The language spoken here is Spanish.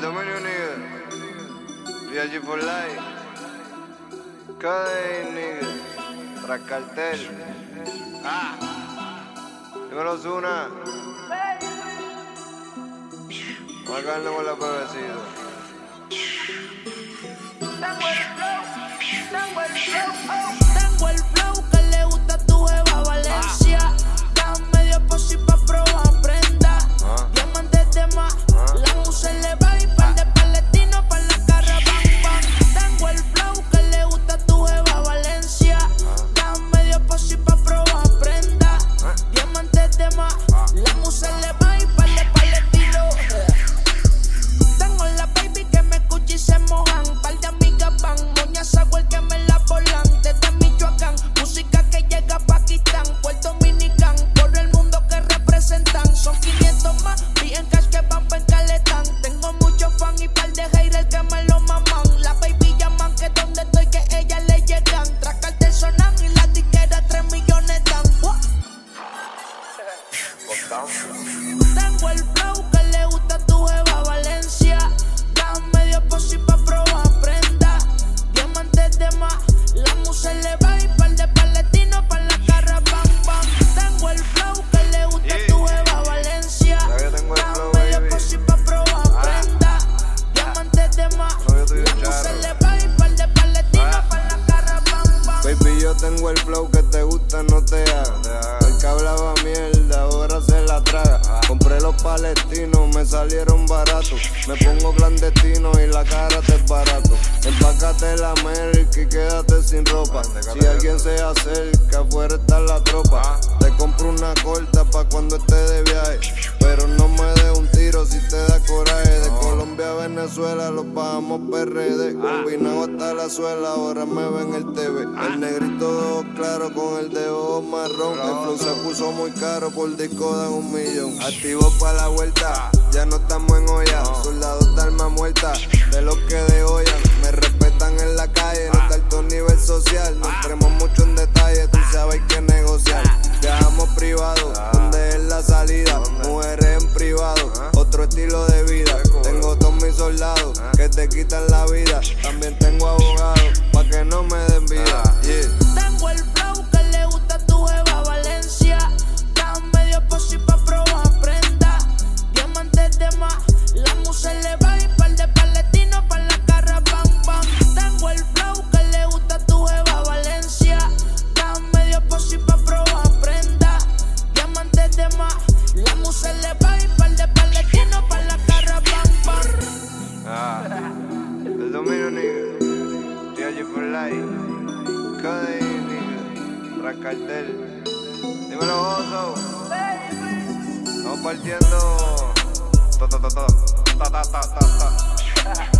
El dominio nigga. Real for life. Cadena nigga. Tras. Ah. Dímelo Zuna. Caernos con la pebecida. Tengo el flow que te gusta, no te haga. El que hablaba mierda, ahora se la traga. Compré los palestinos, me salieron baratos. Me pongo clandestino y la cara te es barato. Empácate la América y quédate sin ropa. Si alguien se acerca, afuera está la tropa. Te compro una corta pa' cuando esté de viaje. Pero no me si te da coraje. De Colombia a Venezuela los bajamos PRD. Combinado hasta la suela, ahora me ven el TV. El negrito de claro con el de ojos marrón. El flow se puso muy caro, por disco dan un millón. Activo pa' la vuelta, ya no estamos en olla. Soldados de alma muerta, de los que dehollan. Me respetan en la calle, no está alto nivel social. No entremos mucho en detalle, tú sabes que negociar. Te quitan la vida. También tengo abogados, pa' que no me cartel. Dímelo, Oso. Estamos partiendo. Ta, ta, ta, ta, ta, ta, ta, ta.